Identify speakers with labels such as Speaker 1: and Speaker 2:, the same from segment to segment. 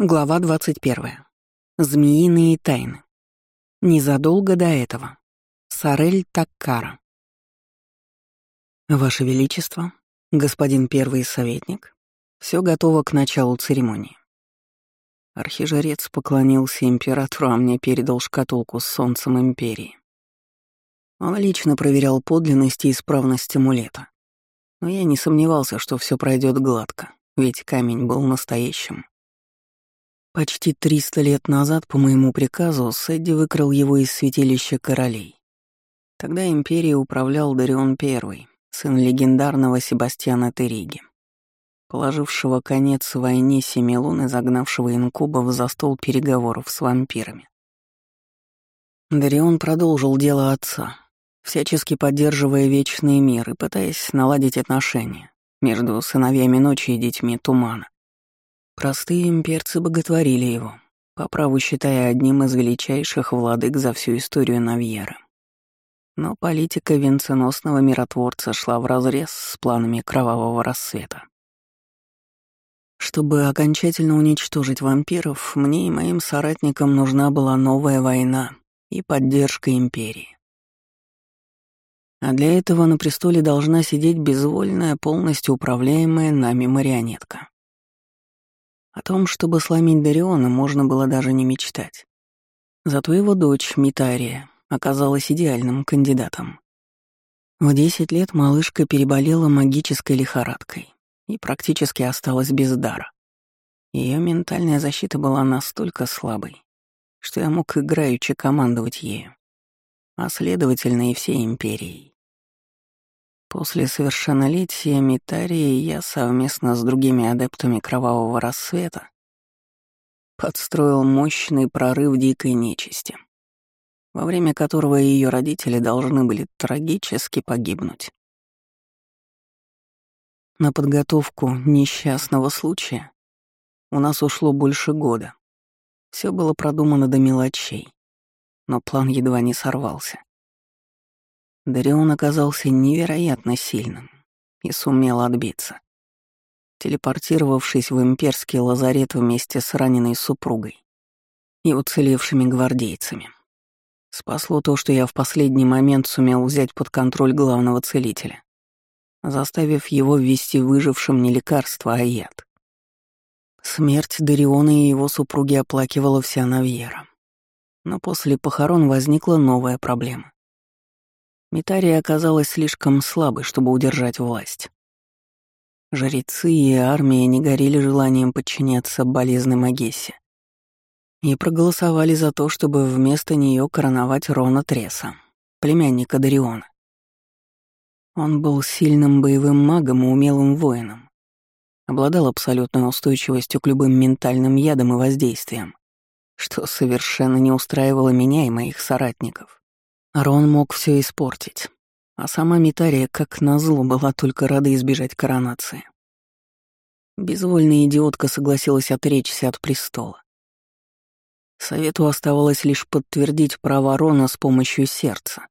Speaker 1: Глава 21. Змеиные тайны. Незадолго до этого. Сарель Таккара. Ваше Величество, господин первый советник, все готово к началу церемонии. Архижрец поклонился императору, а мне передал шкатулку с солнцем империи. Он лично проверял подлинность и исправность амулета. Но я не сомневался, что все пройдет гладко, ведь камень был настоящим. Почти 300 лет назад, по моему приказу, Сэдди выкрал его из святилища королей. Тогда империей управлял Дарион I, сын легендарного Себастьяна Териги, положившего конец войне семи лун и загнавшего инкубов за стол переговоров с вампирами. Дарион продолжил дело отца, всячески поддерживая вечный мир и пытаясь наладить отношения между сыновьями ночи и детьми тумана. Простые имперцы боготворили его, по праву считая одним из величайших владык за всю историю Навьера. Но политика венценосного миротворца шла вразрез с планами кровавого рассвета. Чтобы окончательно уничтожить вампиров, мне и моим соратникам нужна была новая война и поддержка империи. А для этого на престоле должна сидеть безвольная, полностью управляемая нами марионетка. О том, чтобы сломить Дариона, можно было даже не мечтать. Зато его дочь, Митария, оказалась идеальным кандидатом. В 10 лет малышка переболела магической лихорадкой и практически осталась без дара. Ее ментальная защита была настолько слабой, что я мог играючи командовать ею, а следовательно и всей империей. После совершеннолетия Митарии я совместно с другими адептами Кровавого Рассвета подстроил мощный прорыв дикой нечисти, во время которого ее родители должны были трагически погибнуть. На подготовку несчастного случая у нас ушло больше года. Все было продумано до мелочей, но план едва не сорвался. Дарион оказался невероятно сильным и сумел отбиться, телепортировавшись в имперский лазарет вместе с раненой супругой и уцелевшими гвардейцами. Спасло то, что я в последний момент сумел взять под контроль главного целителя, заставив его ввести выжившим не лекарство, а яд. Смерть Дариона и его супруги оплакивала вся Навьера. Но после похорон возникла новая проблема. Митария оказалась слишком слабой, чтобы удержать власть. Жрецы и армия не горели желанием подчиняться болезной Магессе и проголосовали за то, чтобы вместо нее короновать Рона Треса, племянника Дариона. Он был сильным боевым магом и умелым воином, обладал абсолютной устойчивостью к любым ментальным ядам и воздействиям, что совершенно не устраивало меня и моих соратников. Рон мог все испортить, а сама Митария, как назло, была только рада избежать коронации. Безвольная идиотка согласилась отречься от престола. Совету оставалось лишь подтвердить право Рона с помощью сердца.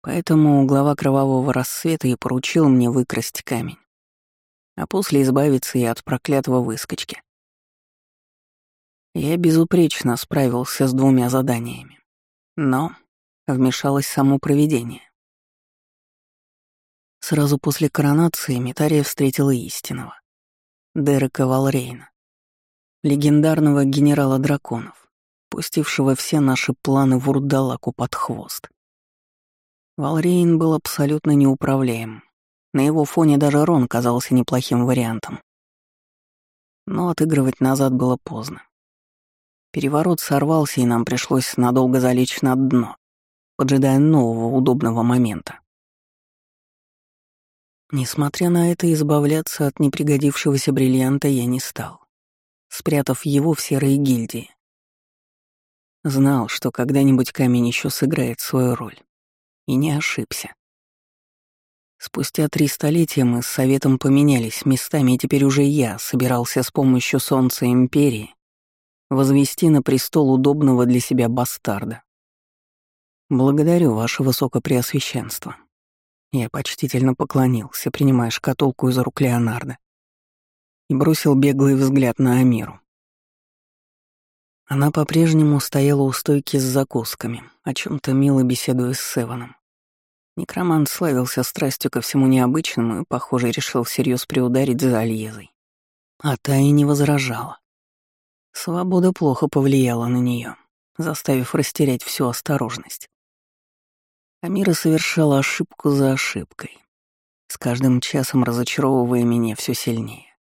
Speaker 1: Поэтому глава Кровавого Рассвета и поручил мне выкрасть камень, а после избавиться и от проклятого выскочки. Я безупречно справился с двумя заданиями. Но вмешалось само провидение. Сразу после коронации Митария встретила истинного. Дерека Валрейна, легендарного генерала драконов, пустившего все наши планы в урдалаку под хвост. Валрейн был абсолютно неуправляем. На его фоне даже Рон казался неплохим вариантом. Но отыгрывать назад было поздно. Переворот сорвался, и нам пришлось надолго залечь на дно поджидая нового удобного момента. Несмотря на это, избавляться от непригодившегося бриллианта я не стал, спрятав его в серой гильдии. Знал, что когда-нибудь камень еще сыграет свою роль. И не ошибся. Спустя три столетия мы с Советом поменялись местами, и теперь уже я собирался с помощью Солнца Империи возвести на престол удобного для себя бастарда. «Благодарю, ваше высокопреосвященство». Я почтительно поклонился, принимая шкатулку из рук Леонардо, и бросил беглый взгляд на Амиру, Она по-прежнему стояла у стойки с закусками, о чем то мило беседуя с Севаном. Некромант славился страстью ко всему необычному и, похоже, решил всерьез приударить за Альезой. А та и не возражала. Свобода плохо повлияла на нее, заставив растерять всю осторожность. Амира совершала ошибку за ошибкой, с каждым часом разочаровывая меня все сильнее.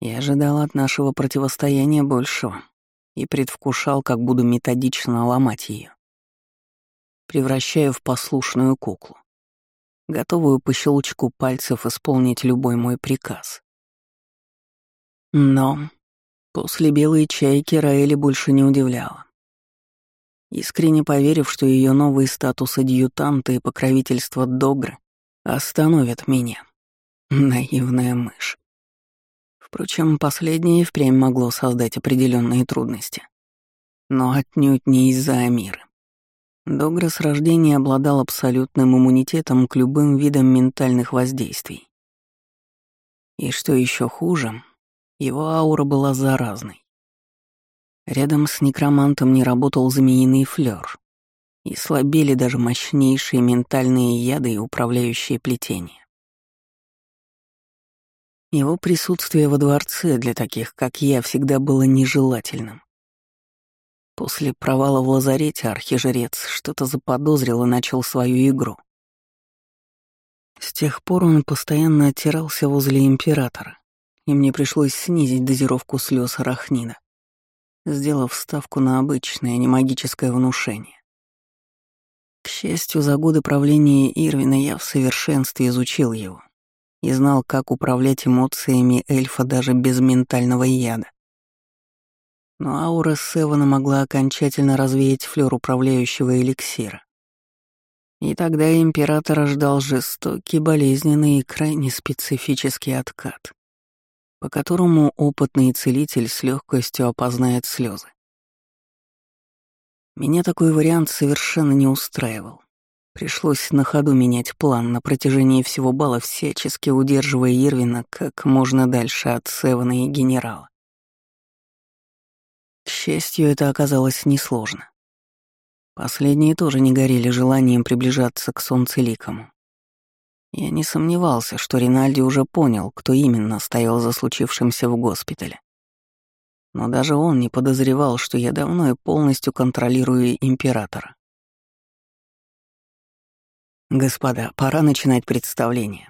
Speaker 1: Я ожидал от нашего противостояния большего и предвкушал, как буду методично ломать ее. Превращаю в послушную куклу, готовую по щелчку пальцев исполнить любой мой приказ. Но после белой чайки Раэли больше не удивляла. Искренне поверив, что ее новый статус адъютанта и покровительство Догры остановят меня. Наивная мышь. Впрочем, последнее впрямь могло создать определенные трудности. Но отнюдь не из-за Амиры. Догра с рождения обладал абсолютным иммунитетом к любым видам ментальных воздействий. И что еще хуже, его аура была заразной. Рядом с некромантом не работал змеиный флёр, и слабели даже мощнейшие ментальные яды и управляющие плетения. Его присутствие во дворце для таких, как я, всегда было нежелательным. После провала в лазарете архижрец что-то заподозрил и начал свою игру. С тех пор он постоянно оттирался возле императора, и мне пришлось снизить дозировку слез арахнида, сделав ставку на обычное, не магическое внушение. К счастью, за годы правления Ирвина я в совершенстве изучил его и знал, как управлять эмоциями эльфа даже без ментального яда. Но аура Севана могла окончательно развеять флёр управляющего эликсира. И тогда императора ждал жестокий, болезненный и крайне специфический откат, по которому опытный целитель с легкостью опознает слезы. Меня такой вариант совершенно не устраивал. Пришлось на ходу менять план на протяжении всего бала, всячески удерживая Ирвина как можно дальше от Севана и генерала. К счастью, это оказалось несложно. Последние тоже не горели желанием приближаться к солнцеликому. Я не сомневался, что Ринальди уже понял, кто именно стоял за случившимся в госпитале. Но даже он не подозревал, что я давно и полностью контролирую императора. «Господа, пора начинать представление».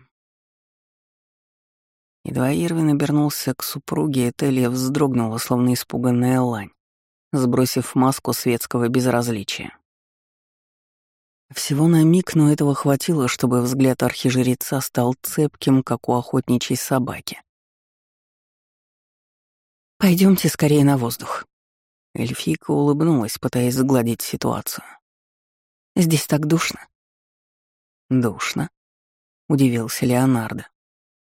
Speaker 1: Едва Ирвин обернулся к супруге, Этелия вздрогнула, словно испуганная лань, сбросив маску светского безразличия. Всего на миг, но этого хватило, чтобы взгляд архижреца стал цепким, как у охотничьей собаки. Пойдемте скорее на воздух». Эльфийка улыбнулась, пытаясь сгладить ситуацию. «Здесь так душно». «Душно?» — удивился Леонардо.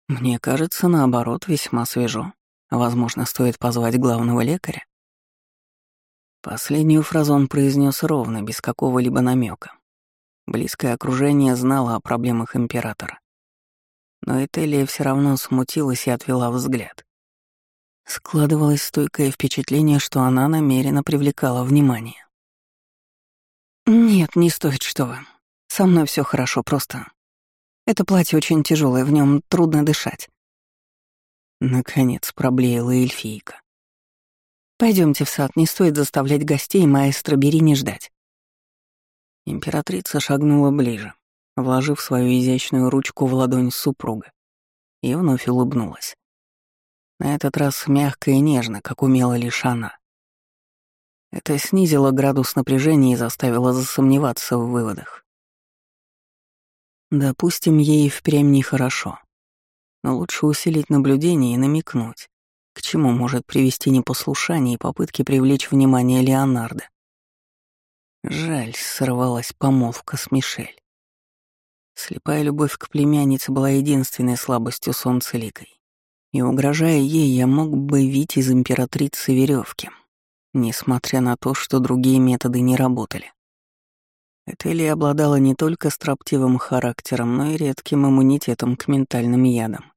Speaker 1: «Мне кажется, наоборот, весьма свежо. Возможно, стоит позвать главного лекаря?» Последнюю фразу он произнес ровно, без какого-либо намека. Близкое окружение знало о проблемах императора. Но Этелия все равно смутилась и отвела взгляд. Складывалось стойкое впечатление, что она намеренно привлекала внимание. «Нет, не стоит, что вы. Со мной все хорошо, просто... Это платье очень тяжелое, в нем трудно дышать». Наконец проблеяла эльфийка. Пойдемте в сад, не стоит заставлять гостей маэстро Берини ждать». Императрица шагнула ближе, вложив свою изящную ручку в ладонь супруга, и вновь улыбнулась. На этот раз мягко и нежно, как умела лишь она. Это снизило градус напряжения и заставило засомневаться в выводах. Допустим, ей впрямь нехорошо. Но лучше усилить наблюдение и намекнуть, к чему может привести непослушание и попытки привлечь внимание Леонардо. Жаль, сорвалась помолвка с Мишель. Слепая любовь к племяннице была единственной слабостью солнцеликой. И угрожая ей, я мог бы вить из императрицы веревки, несмотря на то, что другие методы не работали. Этели обладала не только строптивым характером, но и редким иммунитетом к ментальным ядам.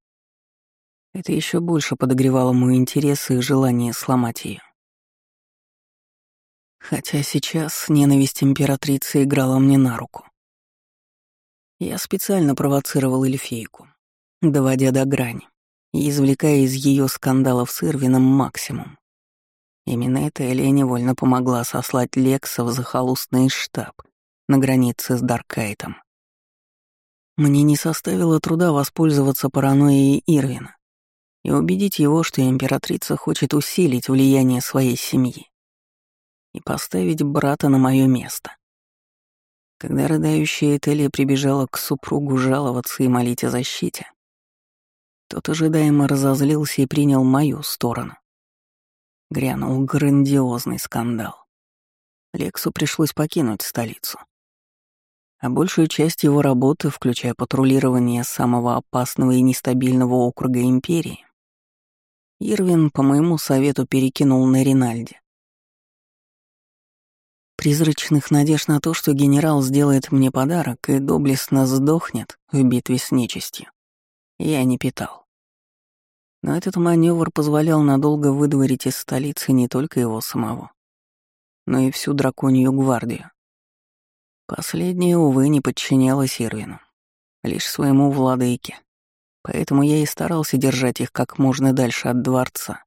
Speaker 1: Это еще больше подогревало мой интерес и желание сломать ее. Хотя сейчас ненависть императрицы играла мне на руку. Я специально провоцировал эльфийку, доводя до грани и извлекая из ее скандалов с Ирвином максимум. Именно эта Элия невольно помогла сослать Лекса в захолустный штаб на границе с Даркайтом. Мне не составило труда воспользоваться паранойей Ирвина и убедить его, что императрица хочет усилить влияние своей семьи и поставить брата на мое место. Когда рыдающая Этелия прибежала к супругу жаловаться и молить о защите, тот ожидаемо разозлился и принял мою сторону. Грянул грандиозный скандал. Лексу пришлось покинуть столицу. А большую часть его работы, включая патрулирование самого опасного и нестабильного округа Империи, Ирвин по моему совету перекинул на Ринальде. Призрачных надежд на то, что генерал сделает мне подарок и доблестно сдохнет в битве с нечистью, я не питал. Но этот маневр позволял надолго выдворить из столицы не только его самого, но и всю драконью гвардию. Последняя, увы, не подчинялась Ирвину, лишь своему владыке, поэтому я и старался держать их как можно дальше от дворца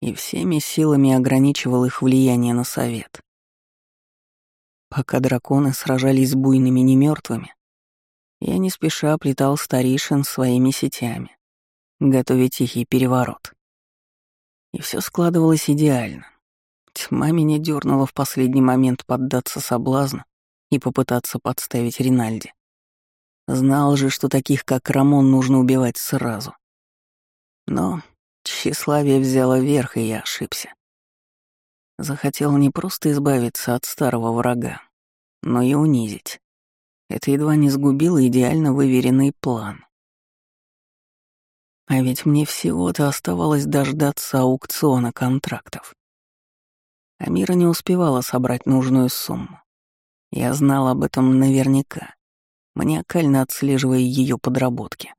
Speaker 1: и всеми силами ограничивал их влияние на совет. Пока драконы сражались с буйными немертвыми, я не спеша плетал старейшин своими сетями, готовя тихий переворот. И все складывалось идеально. Тьма меня дернула в последний момент поддаться соблазну и попытаться подставить Ринальди. Знал же, что таких, как Рамон, нужно убивать сразу. Но тщеславие взяло верх, и я ошибся. Захотел не просто избавиться от старого врага, но и унизить. Это едва не сгубило идеально выверенный план. А ведь мне всего-то оставалось дождаться аукциона контрактов. Амира не успевала собрать нужную сумму. Я знал об этом наверняка, маниакально отслеживая ее подработки.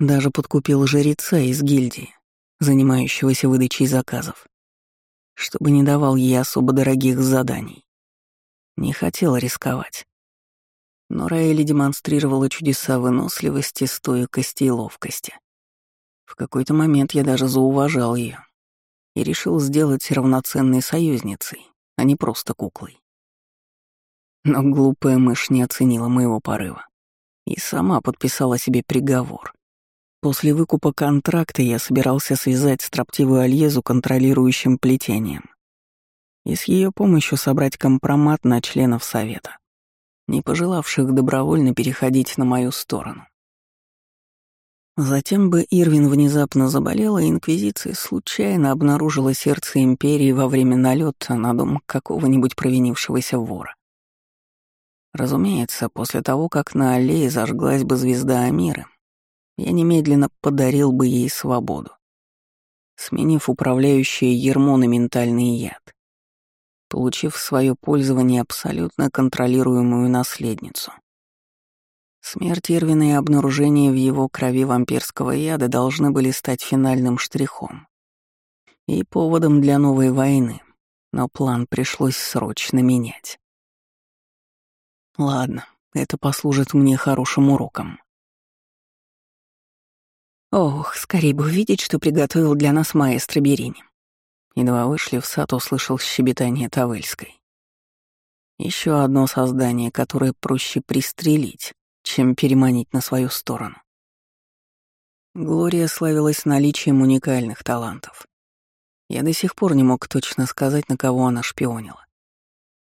Speaker 1: Даже подкупил жреца из гильдии, занимающегося выдачей заказов, чтобы не давал ей особо дорогих заданий. Не хотел рисковать. Но Раэли демонстрировала чудеса выносливости, стойкости и ловкости. В какой-то момент я даже зауважал ее и решил сделать равноценной союзницей, а не просто куклой. Но глупая мышь не оценила моего порыва и сама подписала себе приговор. После выкупа контракта я собирался связать строптивую Альезу контролирующим плетением и с ее помощью собрать компромат на членов Совета не пожелавших добровольно переходить на мою сторону. Затем бы Ирвин внезапно заболела, и Инквизиция случайно обнаружила сердце Империи во время налета на дом какого-нибудь провинившегося вора. Разумеется, после того, как на аллее зажглась бы звезда Амира, я немедленно подарил бы ей свободу, сменив управляющее ермо на ментальный яд получив в свое пользование абсолютно контролируемую наследницу. Смерть Ирвина и обнаружение в его крови вампирского яда должны были стать финальным штрихом и поводом для новой войны, но план пришлось срочно менять. Ладно, это послужит мне хорошим уроком. Ох, скорее бы увидеть, что приготовил для нас маэстро Берини. Едва вышли в сад, услышал щебетание Тавельской. Еще одно создание, которое проще пристрелить, чем переманить на свою сторону. Глория славилась наличием уникальных талантов. Я до сих пор не мог точно сказать, на кого она шпионила.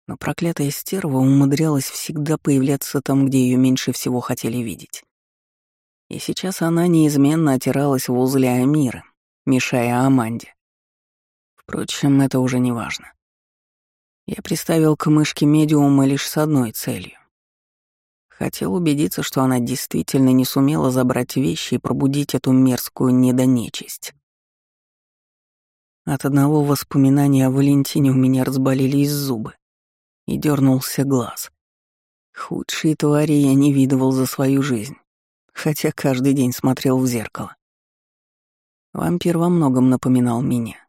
Speaker 1: Но проклятая стерва умудрялась всегда появляться там, где ее меньше всего хотели видеть. И сейчас она неизменно отиралась возле Амира, мешая Аманде. Впрочем, это уже не важно. Я приставил к мышке медиума лишь с одной целью. Хотел убедиться, что она действительно не сумела забрать вещи и пробудить эту мерзкую недонечисть. От одного воспоминания о Валентине у меня разболелись зубы и дернулся глаз. Худшие твари я не видывал за свою жизнь, хотя каждый день смотрел в зеркало. Вампир во многом напоминал меня.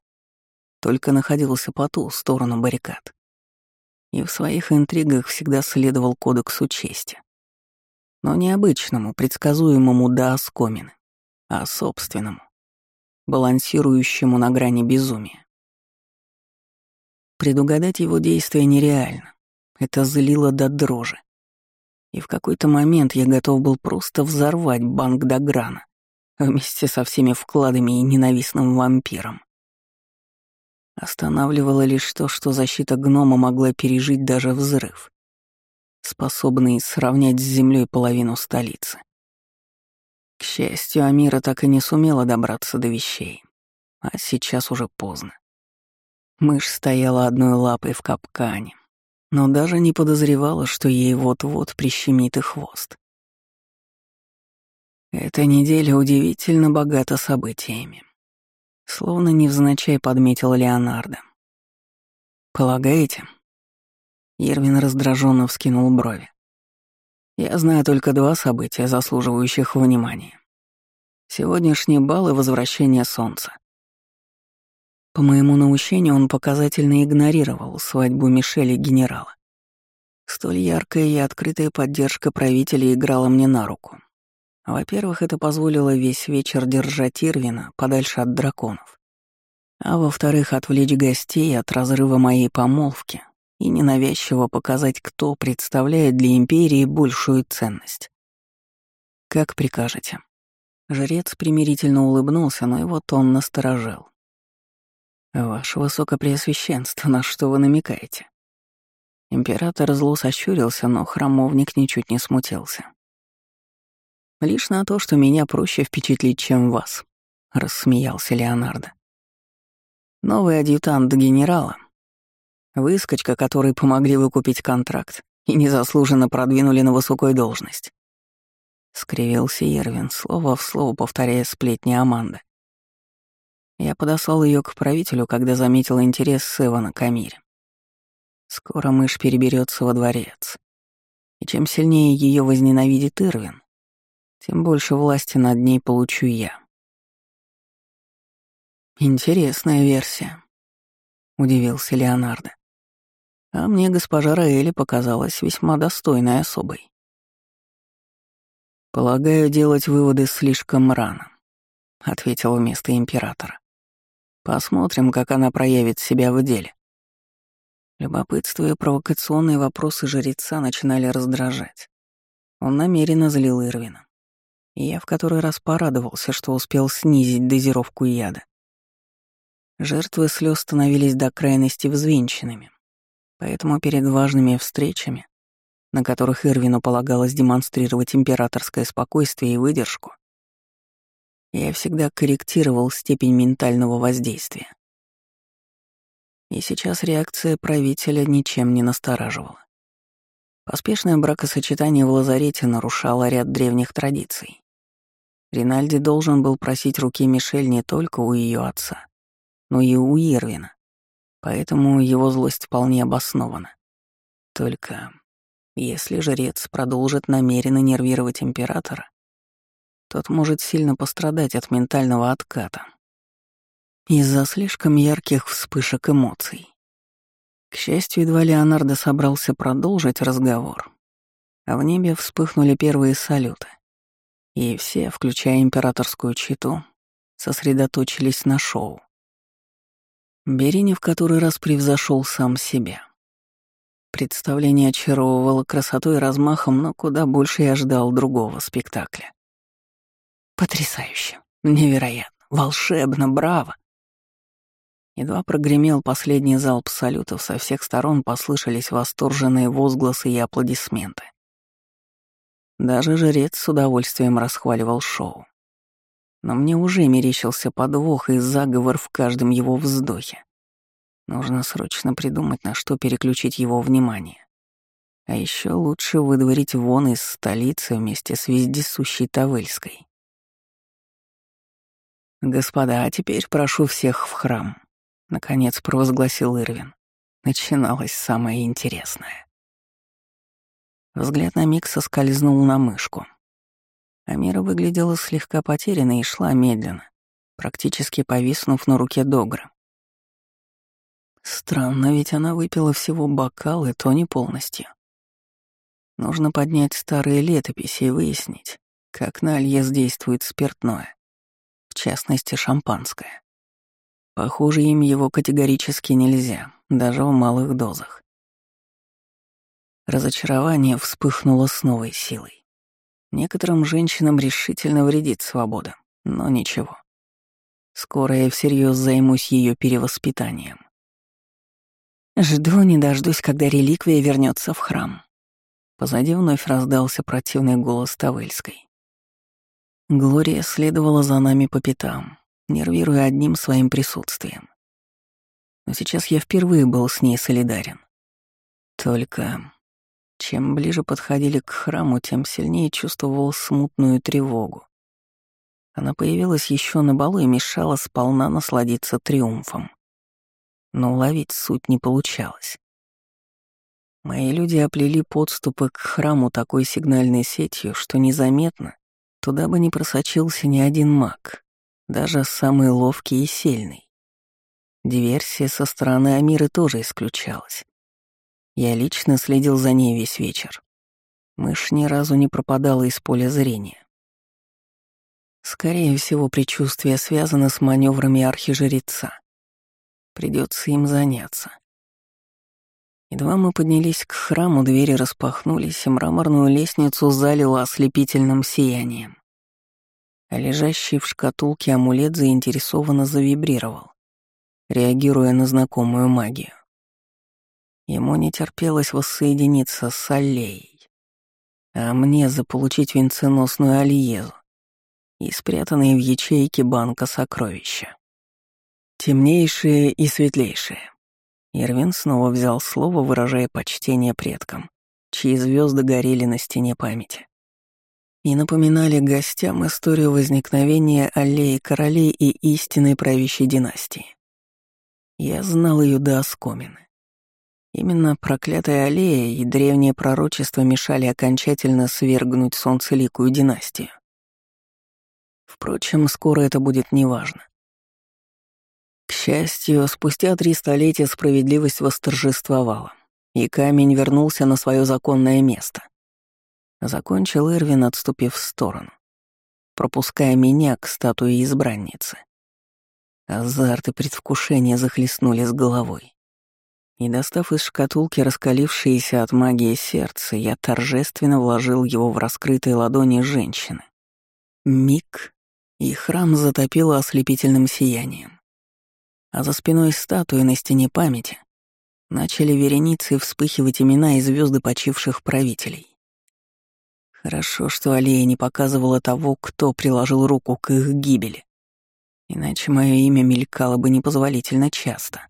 Speaker 1: только находился по ту сторону баррикад. И в своих интригах всегда следовал кодексу чести. Но не обычному, предсказуемому до оскомины, а собственному, балансирующему на грани безумия. Предугадать его действия нереально. Это злило до дрожи. И в какой-то момент я готов был просто взорвать банк до грана вместе со всеми вкладами и ненавистным вампиром. Останавливало лишь то, что защита гнома могла пережить даже взрыв, способный сравнять с землей половину столицы. К счастью, Амира так и не сумела добраться до вещей, а сейчас уже поздно. Мышь стояла одной лапой в капкане, но даже не подозревала, что ей вот-вот прищемит и хвост. Эта неделя удивительно богата событиями. Словно невзначай подметил Леонардо. «Полагаете?» Ервин раздраженно вскинул брови. «Я знаю только два события, заслуживающих внимания. Сегодняшний бал и возвращение солнца. По моему наущению он показательно игнорировал свадьбу Мишеля генерала. Столь яркая и открытая поддержка правителя играла мне на руку. Во-первых, это позволило весь вечер держать Ирвина подальше от драконов. А во-вторых, отвлечь гостей от разрыва моей помолвки и ненавязчиво показать, кто представляет для Империи большую ценность. «Как прикажете». Жрец примирительно улыбнулся, но его тон насторожил. «Ваше Высокопреосвященство, на что вы намекаете?» Император зло сощурился, но храмовник ничуть не смутился. «Лишь на то, что меня проще впечатлить, чем вас», — рассмеялся Леонардо. «Новый адъютант генерала. Выскочка, которой помогли выкупить контракт и незаслуженно продвинули на высокую должность». Скривился Ервин, слово в слово повторяя сплетни Аманды. Я подослал ее к правителю, когда заметил интерес Севана к Амире. Скоро мышь переберется во дворец. И чем сильнее ее возненавидит Ирвин, тем больше власти над ней получу я. Интересная версия, удивился Леонардо. А мне госпожа Раэли показалась весьма достойной особой. Полагаю, делать выводы слишком рано, ответил вместо императора. Посмотрим, как она проявит себя в деле. Любопытство и провокационные вопросы жреца начинали раздражать. Он намеренно злил Ирвина. И я в который раз порадовался, что успел снизить дозировку яда. Жертвы слез становились до крайности взвинченными, поэтому перед важными встречами, на которых Ирвину полагалось демонстрировать императорское спокойствие и выдержку, я всегда корректировал степень ментального воздействия. И сейчас реакция правителя ничем не настораживала. Поспешное бракосочетание в лазарете нарушало ряд древних традиций. Ринальди должен был просить руки Мишель не только у ее отца, но и у Ирвина, поэтому его злость вполне обоснована. Только если жрец продолжит намеренно нервировать императора, тот может сильно пострадать от ментального отката из-за слишком ярких вспышек эмоций. К счастью, едва Леонардо собрался продолжить разговор, а в небе вспыхнули первые салюты, и все, включая императорскую читу, сосредоточились на шоу. Берини в который раз превзошел сам себя. Представление очаровывало красотой и размахом, но куда больше я ждал другого спектакля. Потрясающе, невероятно, волшебно, браво. Едва прогремел последний залп салютов, со всех сторон послышались восторженные возгласы и аплодисменты. Даже жрец с удовольствием расхваливал шоу. Но мне уже мерещился подвох и заговор в каждом его вздохе. Нужно срочно придумать, на что переключить его внимание. А еще лучше выдворить вон из столицы вместе с вездесущей Тавельской. «Господа, а теперь прошу всех в храм», — наконец провозгласил Ирвин. Начиналось самое интересное. Взгляд на миг соскользнул на мышку. Амира выглядела слегка потерянной и шла медленно, практически повиснув на руке Догра. Странно, ведь она выпила всего бокал, и то не полностью. Нужно поднять старые летописи и выяснить, как на Альес действует спиртное, в частности, шампанское. Похоже, им его категорически нельзя, даже в малых дозах. Разочарование вспыхнуло с новой силой. Некоторым женщинам решительно вредит свобода, но ничего. Скоро я всерьез займусь ее перевоспитанием. Жду не дождусь, когда реликвия вернется в храм. Позади вновь раздался противный голос Тавельской. Глория следовала за нами по пятам, нервируя одним своим присутствием. Но сейчас я впервые был с ней солидарен. Только чем ближе подходили к храму, тем сильнее чувствовал смутную тревогу. Она появилась еще на балу и мешала сполна насладиться триумфом. Но уловить суть не получалось. Мои люди оплели подступы к храму такой сигнальной сетью, что незаметно туда бы не просочился ни один маг, даже самый ловкий и сильный. Диверсия со стороны Амиры тоже исключалась. Я лично следил за ней весь вечер. Мышь ни разу не пропадала из поля зрения. Скорее всего, предчувствие связано с маневрами архижреца. Придется им заняться. Едва мы поднялись к храму, двери распахнулись, и мраморную лестницу залило ослепительным сиянием. Лежащий в шкатулке амулет заинтересованно завибрировал, реагируя на знакомую магию. Ему не терпелось воссоединиться с Аллеей, а мне заполучить венценосную Альезу и спрятанные в ячейке банка сокровища. Темнейшие и светлейшие. Ирвин снова взял слово, выражая почтение предкам, чьи звезды горели на стене памяти. И напоминали гостям историю возникновения аллеи королей и истинной правящей династии. Я знал ее до оскомины. Именно проклятая аллея и древнее пророчество мешали окончательно свергнуть солнцеликую династию. Впрочем, скоро это будет неважно. К счастью, спустя три столетия справедливость восторжествовала, и камень вернулся на свое законное место. Закончил Ирвин, отступив в сторону, пропуская меня к статуе избранницы. Азарт и предвкушение захлестнули с головой. И, достав из шкатулки раскалившееся от магии сердце, я торжественно вложил его в раскрытые ладони женщины. Миг, и храм затопило ослепительным сиянием. А за спиной статуи на стене памяти начали вереницы вспыхивать имена и звезды почивших правителей. Хорошо, что Алия не показывала того, кто приложил руку к их гибели. Иначе мое имя мелькало бы непозволительно часто.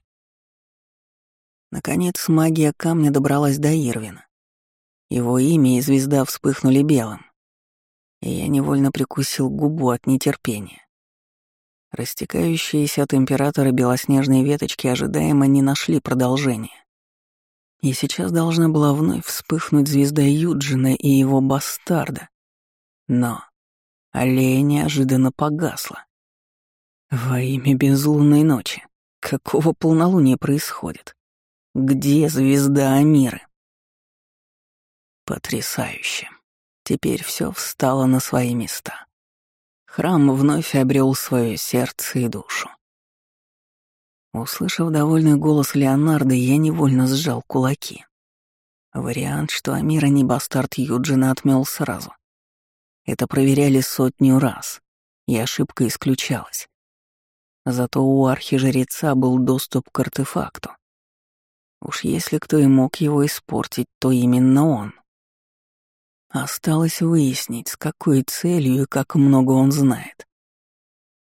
Speaker 1: Наконец магия камня добралась до Ирвина. Его имя и звезда вспыхнули белым. И я невольно прикусил губу от нетерпения. Растекающиеся от императора белоснежные веточки ожидаемо не нашли продолжения. И сейчас должна была вновь вспыхнуть звезда Юджина и его бастарда. Но аллея неожиданно погасла. Во имя безлунной ночи. Какого полнолуния происходит? Где звезда Амиры? Потрясающе. Теперь все встало на свои места. Храм вновь обрел свое сердце и душу. Услышав довольный голос Леонардо, я невольно сжал кулаки. Вариант, что Амира не бастард Юджина, отмел сразу. Это проверяли сотню раз, и ошибка исключалась. Зато у архижреца был доступ к артефакту, Уж если кто и мог его испортить, то именно он. Осталось выяснить, с какой целью и как много он знает.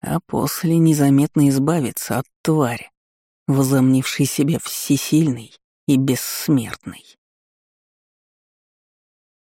Speaker 1: А после незаметно избавиться от твари, возомнившей себя всесильной и бессмертной.